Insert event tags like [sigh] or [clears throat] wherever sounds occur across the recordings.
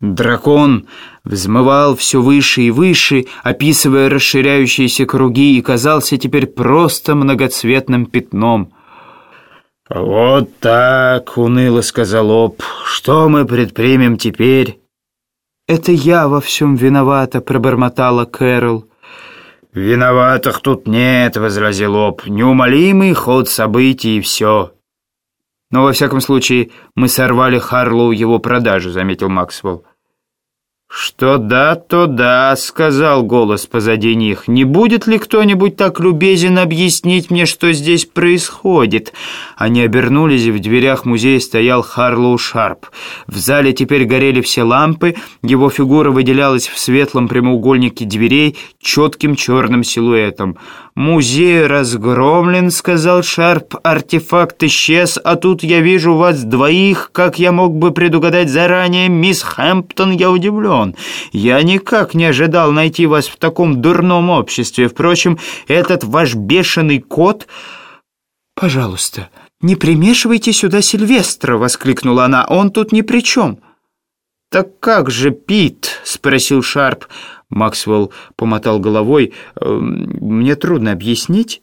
Дракон взмывал все выше и выше, описывая расширяющиеся круги, и казался теперь просто многоцветным пятном. «Вот так», — уныло сказал Об, — «что мы предпримем теперь?» «Это я во всем виновата», — пробормотала Кэрол. «Виноватых тут нет», — возразил Об, — «неумолимый ход событий и все». «Но, во всяком случае, мы сорвали Харлоу его продажу», — заметил Максвелл. «Что да, то да», — сказал голос позади них. «Не будет ли кто-нибудь так любезен объяснить мне, что здесь происходит?» Они обернулись, и в дверях музея стоял Харлоу Шарп. В зале теперь горели все лампы, его фигура выделялась в светлом прямоугольнике дверей четким черным силуэтом. «Музей разгромлен», — сказал Шарп. «Артефакт исчез, а тут я вижу вас двоих, как я мог бы предугадать заранее. Мисс Хэмптон, я удивлен. Я никак не ожидал найти вас в таком дурном обществе. Впрочем, этот ваш бешеный кот...» «Пожалуйста, не примешивайте сюда Сильвестра!» — воскликнула она. «Он тут ни при чем!» «Так как же Пит?» — спросил Шарп. Максвелл помотал головой. «Эм, «Мне трудно объяснить».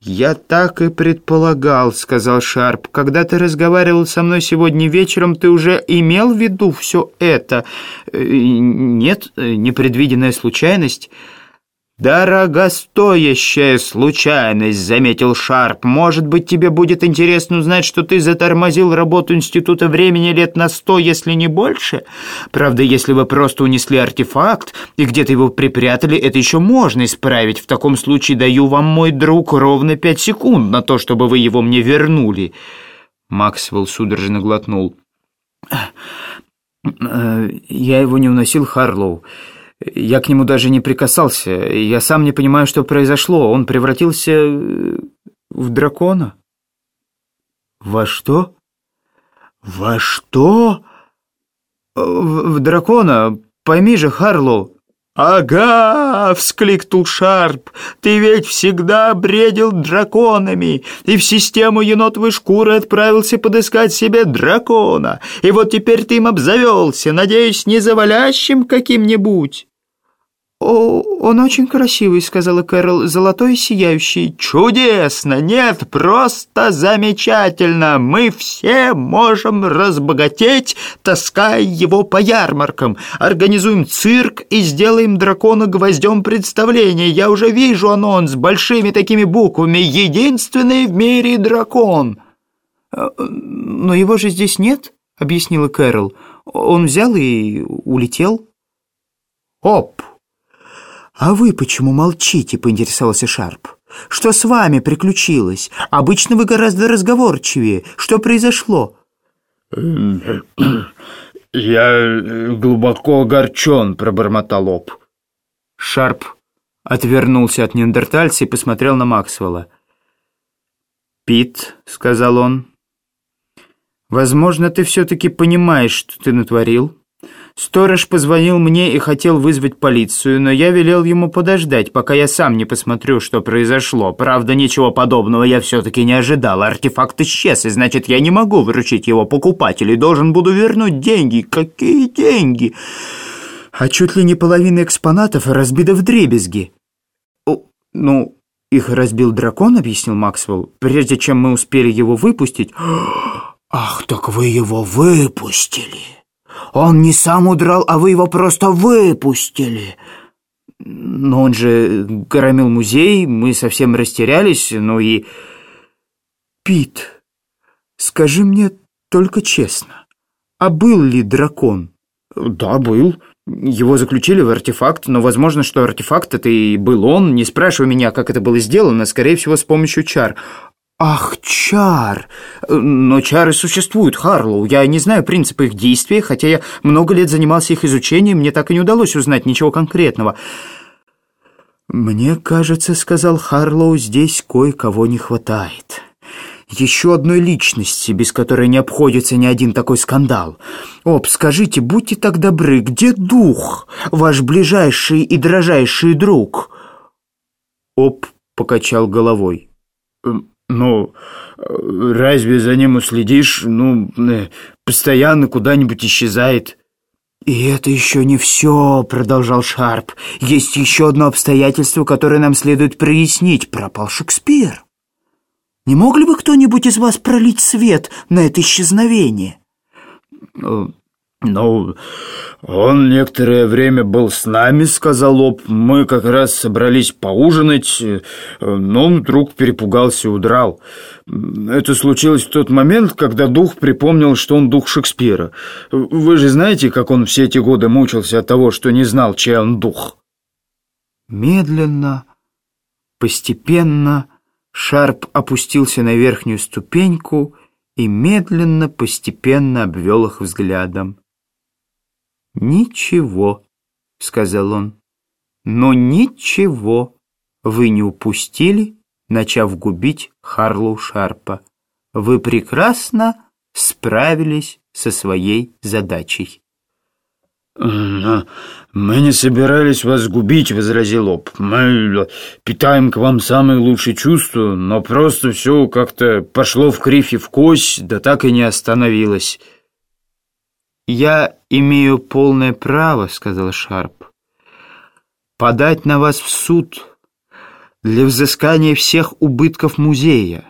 «Я так и предполагал», — сказал Шарп. «Когда ты разговаривал со мной сегодня вечером, ты уже имел в виду все это?» «Э, «Нет, непредвиденная случайность». «Дорогостоящая случайность», — заметил Шарп. «Может быть, тебе будет интересно узнать, что ты затормозил работу Института времени лет на сто, если не больше? Правда, если вы просто унесли артефакт и где-то его припрятали, это еще можно исправить. В таком случае даю вам, мой друг, ровно пять секунд на то, чтобы вы его мне вернули». Максвелл судорожно глотнул. «Э, «Я его не уносил, Харлоу». Я к нему даже не прикасался. Я сам не понимаю, что произошло. Он превратился э, в дракона. Во что? Во что? В, в дракона. Пойми же, Харлоу. «Ага!» — вскликнул Шарп. «Ты ведь всегда бредил драконами, и в систему енотовой шкуры отправился подыскать себе дракона. И вот теперь ты им обзавелся, надеюсь, не завалящим каким-нибудь». «О, он очень красивый», — сказала Кэрол, — «золотой сияющий». «Чудесно! Нет, просто замечательно! Мы все можем разбогатеть, таская его по ярмаркам. Организуем цирк и сделаем дракона гвоздем представления. Я уже вижу анонс большими такими буквами «Единственный в мире дракон». «Э, «Но его же здесь нет», — объяснила Кэрол. «Он взял и улетел». «Оп!» «А вы почему молчите?» — поинтересовался Шарп. «Что с вами приключилось? Обычно вы гораздо разговорчивее. Что произошло?» [clears throat] «Я глубоко огорчен», — пробормотал Об. Шарп отвернулся от неандертальца и посмотрел на Максвелла. «Пит», — сказал он, — «возможно, ты все-таки понимаешь, что ты натворил». Сторож позвонил мне и хотел вызвать полицию, но я велел ему подождать, пока я сам не посмотрю, что произошло. Правда, ничего подобного я все-таки не ожидал. Артефакт исчез, и значит, я не могу выручить его покупателю и должен буду вернуть деньги. Какие деньги? А чуть ли не половина экспонатов разбита в дребезги. О, ну, их разбил дракон, объяснил Максвелл, прежде чем мы успели его выпустить. [gasps] Ах, так вы его выпустили. Он не сам удрал, а вы его просто выпустили. Но он же громил музей, мы совсем растерялись, ну и... Пит, скажи мне только честно, а был ли дракон? Да, был. Его заключили в артефакт, но возможно, что артефакт это и был он. Не спрашивай меня, как это было сделано, скорее всего, с помощью чар. «Ах, чар! Но чары существуют, Харлоу. Я не знаю принципа их действия, хотя я много лет занимался их изучением, мне так и не удалось узнать ничего конкретного». «Мне кажется, — сказал Харлоу, — здесь кое-кого не хватает. Еще одной личности, без которой не обходится ни один такой скандал. Об, скажите, будьте так добры, где дух, ваш ближайший и дрожайший друг?» Об покачал головой. «Эм, ну, разве за ним уследишь? Ну, э, постоянно куда-нибудь исчезает. «И это еще не все», — продолжал Шарп. «Есть еще одно обстоятельство, которое нам следует прояснить. Пропал Шекспир. Не мог ли бы кто-нибудь из вас пролить свет на это исчезновение?» «Ну, он некоторое время был с нами», — сказал Об. «Мы как раз собрались поужинать, но он вдруг перепугался и удрал. Это случилось в тот момент, когда дух припомнил, что он дух Шекспира. Вы же знаете, как он все эти годы мучился от того, что не знал, чей он дух?» Медленно, постепенно Шарп опустился на верхнюю ступеньку и медленно, постепенно обвел их взглядом. «Ничего», — сказал он, — «но ничего вы не упустили, начав губить Харлоу Шарпа. Вы прекрасно справились со своей задачей». «Мы не собирались вас губить», — возразил Об. «Мы питаем к вам самые лучшие чувства, но просто все как-то пошло в кривь и в кость, да так и не остановилось». «Я имею полное право», — сказал Шарп, — «подать на вас в суд для взыскания всех убытков музея.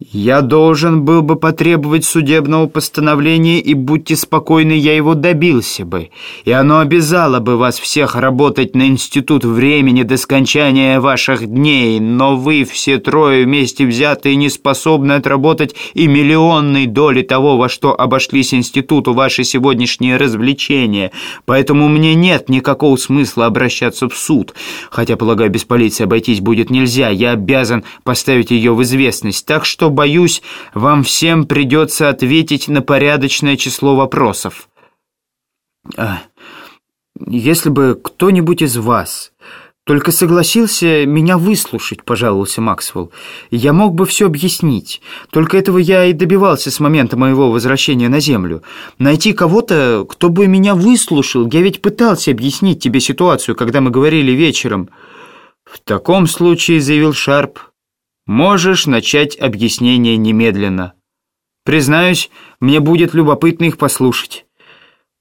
Я должен был бы потребовать судебного постановления, и будьте спокойны, я его добился бы. И оно обязало бы вас всех работать на институт времени до скончания ваших дней, но вы все трое вместе взятые не способны отработать и миллионной доли того, во что обошлись институту ваши сегодняшние развлечения. Поэтому мне нет никакого смысла обращаться в суд. Хотя, полагаю, без полиции обойтись будет нельзя. Я обязан поставить ее в известность. Так что боюсь, вам всем придется ответить на порядочное число вопросов. А, если бы кто-нибудь из вас только согласился меня выслушать, пожаловался Максвелл, я мог бы все объяснить. Только этого я и добивался с момента моего возвращения на Землю. Найти кого-то, кто бы меня выслушал. Я ведь пытался объяснить тебе ситуацию, когда мы говорили вечером. В таком случае, заявил Шарп, Можешь начать объяснение немедленно. Признаюсь, мне будет любопытно их послушать.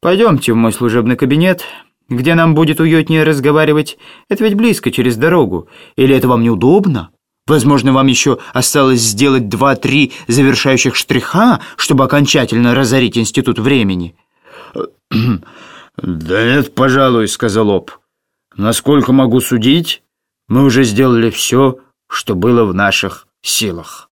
Пойдемте в мой служебный кабинет, где нам будет уютнее разговаривать. Это ведь близко, через дорогу. Или это вам неудобно? Возможно, вам еще осталось сделать два-три завершающих штриха, чтобы окончательно разорить институт времени. [clears throat] «Да нет, пожалуй», — сказал Об. «Насколько могу судить, мы уже сделали все, что было в наших силах.